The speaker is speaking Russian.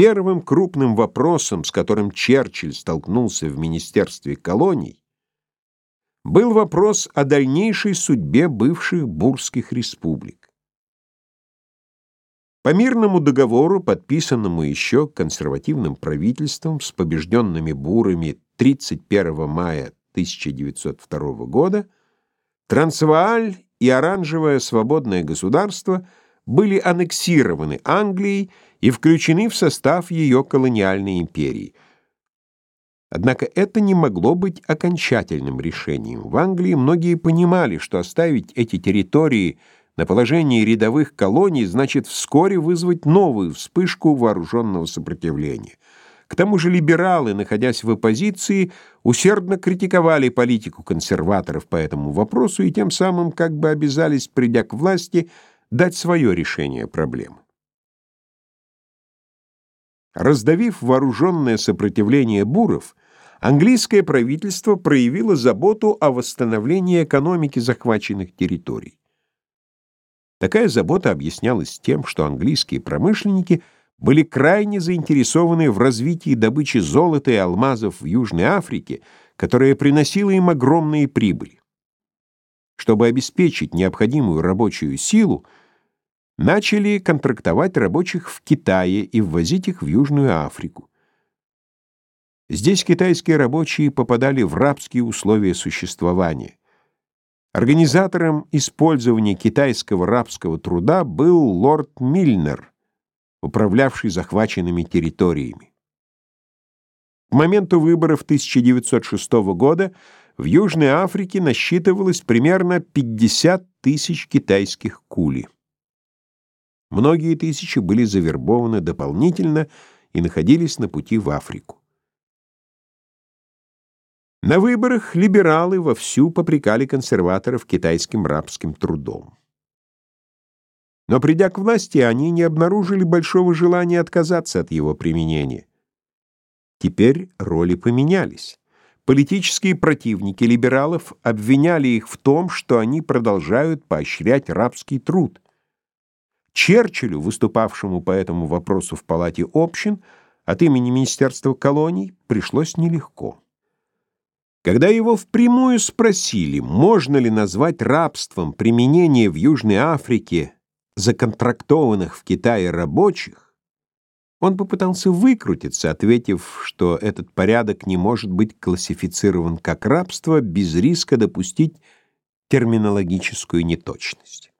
Первым крупным вопросом, с которым Черчилль столкнулся в Министерстве колоний, был вопрос о дальнейшей судьбе бывших бурских республик. По мирному договору, подписанному еще консервативным правительством с побежденными бурами 31 мая 1902 года, Трансвааль и Оранжевое свободное государство были аннексированы Англией и включены в состав ее колониальной империи. Однако это не могло быть окончательным решением. В Англии многие понимали, что оставить эти территории на положении рядовых колоний значит вскоре вызвать новую вспышку вооруженного сопротивления. К тому же либералы, находясь в оппозиции, усердно критиковали политику консерваторов по этому вопросу и тем самым как бы обязались, придя к власти, дать свое решение проблемы. Раздавив вооруженное сопротивление буров, английское правительство проявило заботу о восстановлении экономики захваченных территорий. Такая забота объяснялась тем, что английские промышленники были крайне заинтересованы в развитии добычи золота и алмазов в Южной Африке, которая приносила им огромные прибыли. Чтобы обеспечить необходимую рабочую силу, начали контрактовать рабочих в Китае и ввозить их в Южную Африку. Здесь китайские рабочие попадали в рабские условия существования. Организатором использования китайского рабского труда был лорд Мильнер, управлявший захваченными территориями. К моменту выборов 1906 года в Южной Африке насчитывалось примерно 50 тысяч китайских кули. Многие тысячи были завербованы дополнительно и находились на пути в Африку. На выборах либералы вовсю попрекали консерваторов китайским рабским трудом. Но придя к власти, они не обнаружили большого желания отказаться от его применения. Теперь роли поменялись. Политические противники либералов обвиняли их в том, что они продолжают поощрять рабский труд – Черчиллю, выступавшему по этому вопросу в Палате общин, от имени Министерства колоний пришлось нелегко. Когда его впрямую спросили, можно ли назвать рабством применение в Южной Африке законтрактованных в Китае рабочих, он попытался выкрутиться, ответив, что этот порядок не может быть классифицирован как рабство без риска допустить терминологическую неточность.